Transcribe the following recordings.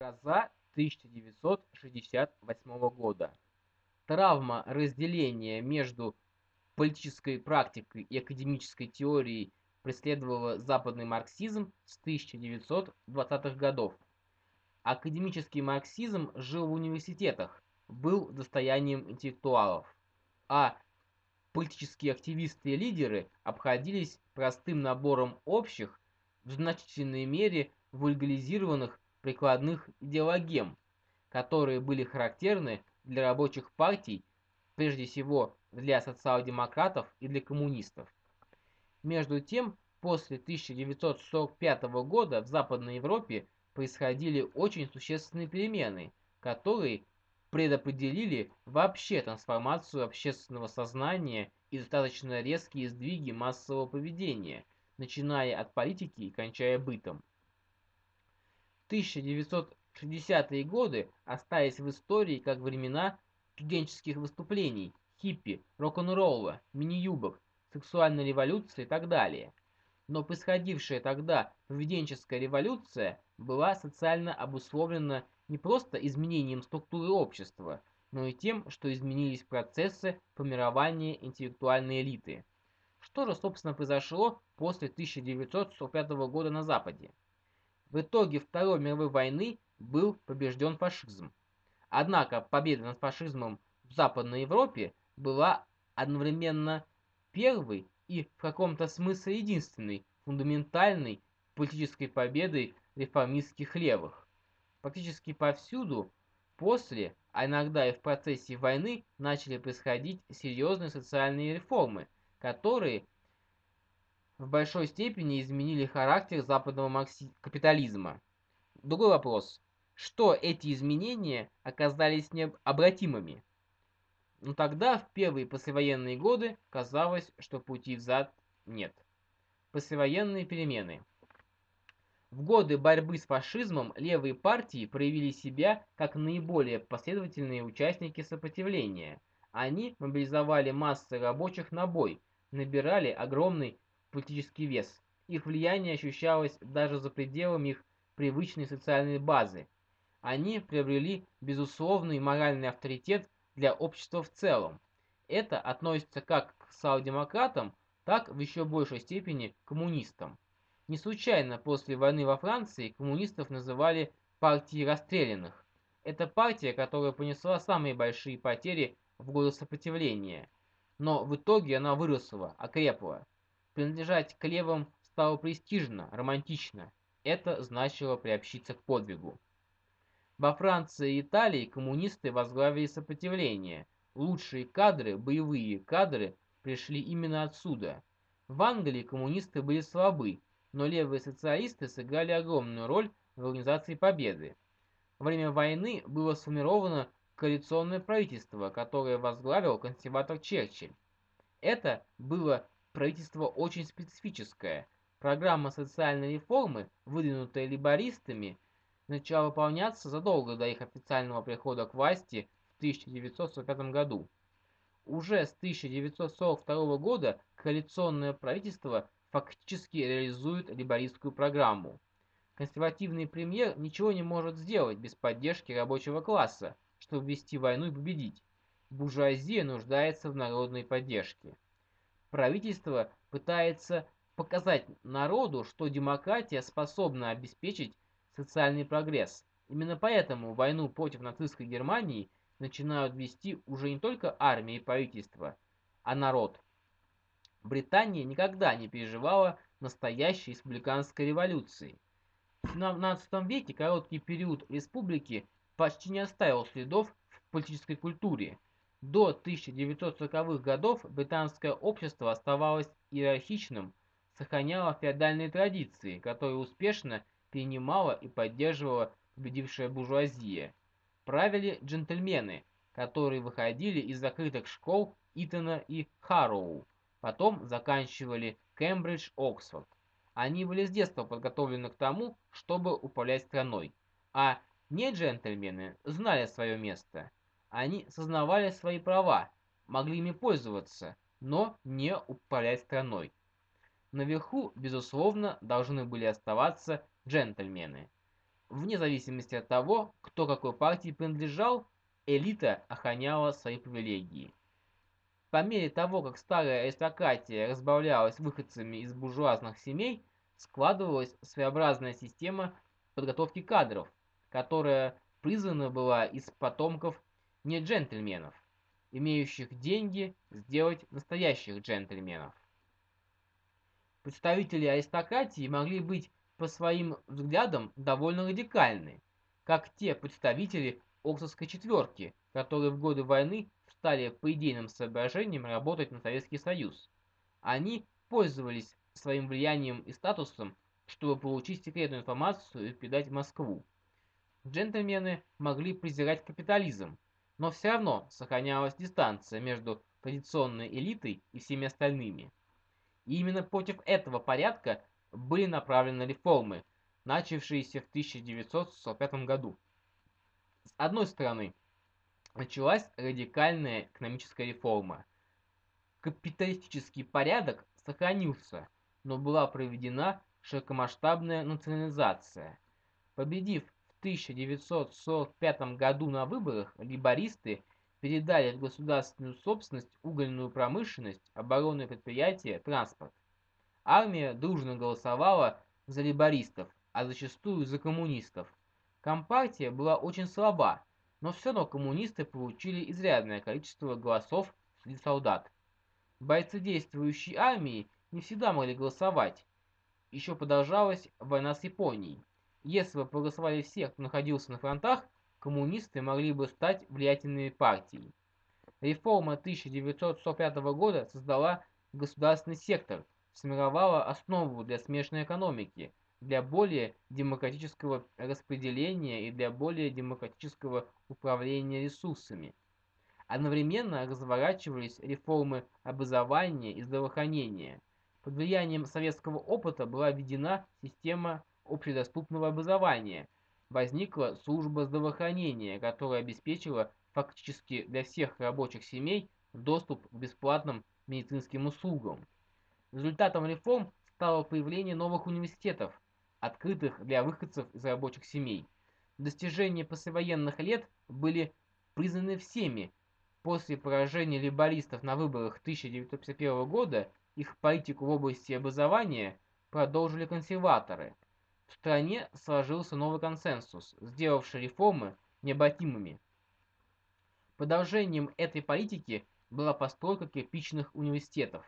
Гроза 1968 года. Травма разделения между политической практикой и академической теорией преследовала западный марксизм с 1920-х годов. Академический марксизм жил в университетах, был достоянием интеллектуалов, а политические активисты и лидеры обходились простым набором общих, в значительной мере вульгаризированных прикладных идеологем, которые были характерны для рабочих партий, прежде всего для социал-демократов и для коммунистов. Между тем, после 1945 года в Западной Европе происходили очень существенные перемены, которые предопределили вообще трансформацию общественного сознания и достаточно резкие сдвиги массового поведения, начиная от политики и кончая бытом. 1960-е годы остались в истории как времена студенческих выступлений, хиппи, рок-н-ролла, мини-юбок, сексуальной революции и так далее. Но происходившая тогда поведенческая революция была социально обусловлена не просто изменением структуры общества, но и тем, что изменились процессы формирования интеллектуальной элиты. Что же, собственно, произошло после 1945 года на Западе? В итоге Второй мировой войны был побежден фашизм. Однако победа над фашизмом в Западной Европе была одновременно первой и в каком-то смысле единственной фундаментальной политической победой реформистских левых. Практически повсюду после, а иногда и в процессе войны начали происходить серьезные социальные реформы, которые в большой степени изменили характер западного капитализма. Другой вопрос. Что эти изменения оказались необратимыми? Но тогда, в первые послевоенные годы, казалось, что пути взад нет. Послевоенные перемены. В годы борьбы с фашизмом левые партии проявили себя как наиболее последовательные участники сопротивления. Они мобилизовали массы рабочих на бой, набирали огромный политический вес. Их влияние ощущалось даже за пределами их привычной социальной базы. Они приобрели безусловный моральный авторитет для общества в целом. Это относится как к социал-демократам, так в еще большей степени к коммунистам. Не случайно после войны во Франции коммунистов называли партией расстрелянных. Это партия, которая понесла самые большие потери в годы сопротивления. Но в итоге она выросла, окрепла. Принадлежать к левым стало престижно, романтично. Это значило приобщиться к подвигу. Во Франции и Италии коммунисты возглавили сопротивление. Лучшие кадры, боевые кадры, пришли именно отсюда. В Англии коммунисты были слабы, но левые социалисты сыграли огромную роль в организации победы. Во время войны было сформировано коалиционное правительство, которое возглавил консерватор Черчилль. Это было правительство очень специфическое. Программа социальной реформы, выдвинутая либористами, начала выполняться задолго до их официального прихода к власти в 1945 году. Уже с 1942 года коалиционное правительство фактически реализует либористскую программу. Консервативный премьер ничего не может сделать без поддержки рабочего класса, чтобы вести войну и победить. Буржуазия нуждается в народной поддержке правительство пытается показать народу, что демократия способна обеспечить социальный прогресс. Именно поэтому войну против нацистской Германии начинают вести уже не только армия и правительство, а народ. Британия никогда не переживала настоящей республиканской революции. В 17 веке короткий период республики почти не оставил следов в политической культуре – до 1940-х годов британское общество оставалось иерархичным, сохраняло феодальные традиции, которые успешно перенимала и поддерживала победившая буржуазия. Правили джентльмены, которые выходили из закрытых школ Итона и Харроу, потом заканчивали Кембридж, Оксфорд. Они были с детства подготовлены к тому, чтобы управлять страной, а не джентльмены знали свое место – они сознавали свои права, могли ими пользоваться, но не управлять страной. Наверху, безусловно, должны были оставаться джентльмены. Вне зависимости от того, кто какой партии принадлежал, элита охраняла свои привилегии. По мере того, как старая аристократия разбавлялась выходцами из буржуазных семей, складывалась своеобразная система подготовки кадров, которая призвана была из потомков не джентльменов, имеющих деньги сделать настоящих джентльменов. Представители аристократии могли быть по своим взглядам довольно радикальны, как те представители Оксфордской четверки, которые в годы войны стали по идейным соображениям работать на Советский Союз. Они пользовались своим влиянием и статусом, чтобы получить секретную информацию и передать Москву. Джентльмены могли презирать капитализм, но все равно сохранялась дистанция между традиционной элитой и всеми остальными. И именно против этого порядка были направлены реформы, начавшиеся в 1945 году. С одной стороны, началась радикальная экономическая реформа. Капиталистический порядок сохранился, но была проведена широкомасштабная национализация. Победив 1945 году на выборах, либористы передали в государственную собственность угольную промышленность, оборонные предприятия, транспорт. Армия дружно голосовала за либористов, а зачастую за коммунистов. Компартия была очень слаба, но все равно коммунисты получили изрядное количество голосов среди солдат. Бойцы действующей армии не всегда могли голосовать. Еще продолжалась война с Японией. Если бы проголосовали всех, кто находился на фронтах, коммунисты могли бы стать влиятельной партией. Реформа 1945 года создала государственный сектор, сформировала основу для смешанной экономики, для более демократического распределения и для более демократического управления ресурсами. Одновременно разворачивались реформы образования и здравоохранения. Под влиянием советского опыта была введена система общедоступного образования. Возникла служба здравоохранения, которая обеспечила фактически для всех рабочих семей доступ к бесплатным медицинским услугам. Результатом реформ стало появление новых университетов, открытых для выходцев из рабочих семей. Достижения послевоенных лет были признаны всеми. После поражения либористов на выборах 1951 года их политику в области образования продолжили консерваторы. В стране сложился новый консенсус, сделавший реформы необратимыми. Продолжением этой политики была постройка кирпичных университетов.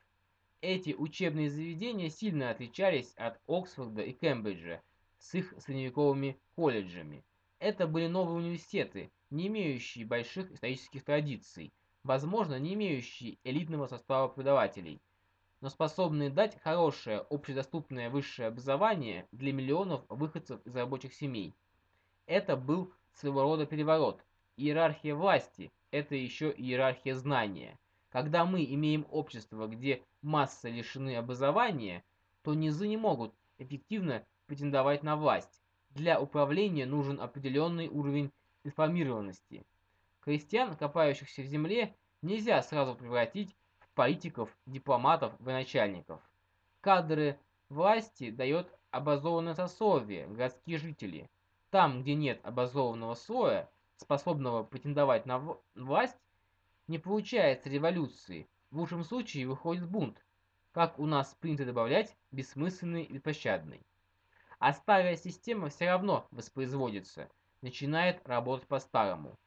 Эти учебные заведения сильно отличались от Оксфорда и Кембриджа с их средневековыми колледжами. Это были новые университеты, не имеющие больших исторических традиций, возможно, не имеющие элитного состава преподавателей, но способные дать хорошее общедоступное высшее образование для миллионов выходцев из рабочих семей. Это был своего рода переворот. Иерархия власти – это еще иерархия знания. Когда мы имеем общество, где массы лишены образования, то низы не могут эффективно претендовать на власть. Для управления нужен определенный уровень информированности. Крестьян, копающихся в земле, нельзя сразу превратить политиков, дипломатов, военачальников. Кадры власти дает образованное сословие, городские жители. Там, где нет образованного слоя, способного претендовать на власть, не получается революции, в лучшем случае выходит бунт, как у нас принято добавлять, бессмысленный и беспощадный. А старая система все равно воспроизводится, начинает работать по-старому.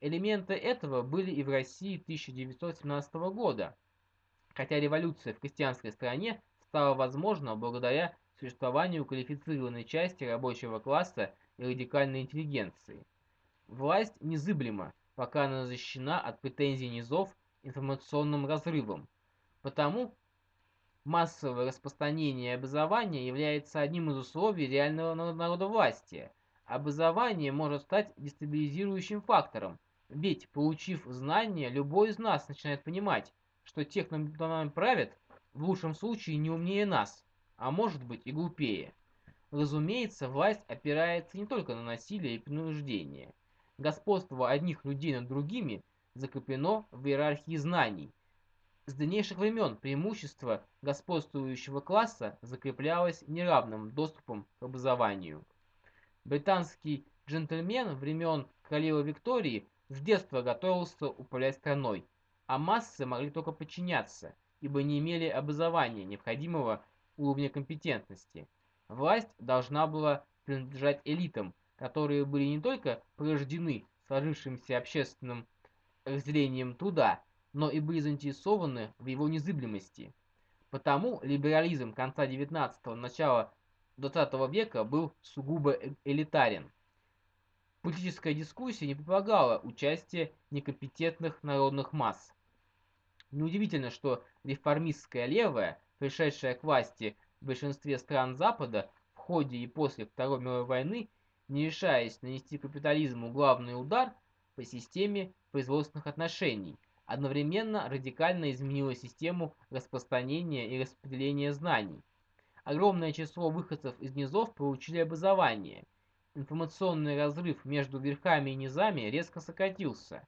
Элементы этого были и в России 1917 года, хотя революция в крестьянской стране стала возможна благодаря существованию квалифицированной части рабочего класса и радикальной интеллигенции. Власть незыблема, пока она защищена от претензий низов информационным разрывом. Потому массовое распространение образования является одним из условий реального народовластия. Образование может стать дестабилизирующим фактором, ведь, получив знания, любой из нас начинает понимать, что те, кто нами правит, в лучшем случае не умнее нас, а может быть и глупее. Разумеется, власть опирается не только на насилие и принуждение. Господство одних людей над другими закреплено в иерархии знаний. С древнейших времен преимущество господствующего класса закреплялось неравным доступом к образованию. Британский джентльмен времен королевы Виктории с детства готовился управлять страной, а массы могли только подчиняться, ибо не имели образования, необходимого уровня компетентности. Власть должна была принадлежать элитам, которые были не только порождены сложившимся общественным разделением труда, но и были заинтересованы в его незыблемости. Потому либерализм конца XIX – начала XX века был сугубо э, элитарен. Политическая дискуссия не предполагала участия некомпетентных народных масс. Неудивительно, что реформистская левая, пришедшая к власти в большинстве стран Запада в ходе и после Второй мировой войны, не решаясь нанести капитализму главный удар по системе производственных отношений, одновременно радикально изменила систему распространения и распределения знаний. Огромное число выходцев из низов получили образование. Информационный разрыв между верхами и низами резко сократился.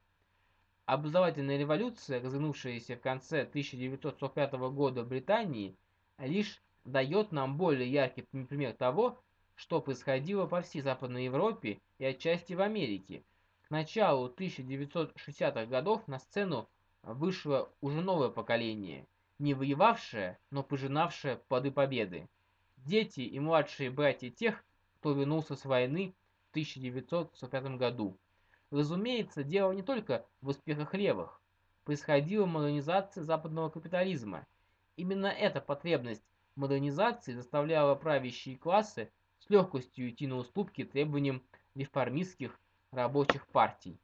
Образовательная революция, развернувшаяся в конце 1945 года в Британии, лишь дает нам более яркий пример того, что происходило по всей Западной Европе и отчасти в Америке. К началу 1960-х годов на сцену вышло уже новое поколение, не воевавшее, но пожинавшее плоды победы. Дети и младшие братья тех, кто вернулся с войны в 1945 году. Разумеется, дело не только в успехах левых. Происходила модернизация западного капитализма. Именно эта потребность модернизации заставляла правящие классы с легкостью идти на уступки требованиям реформистских рабочих партий.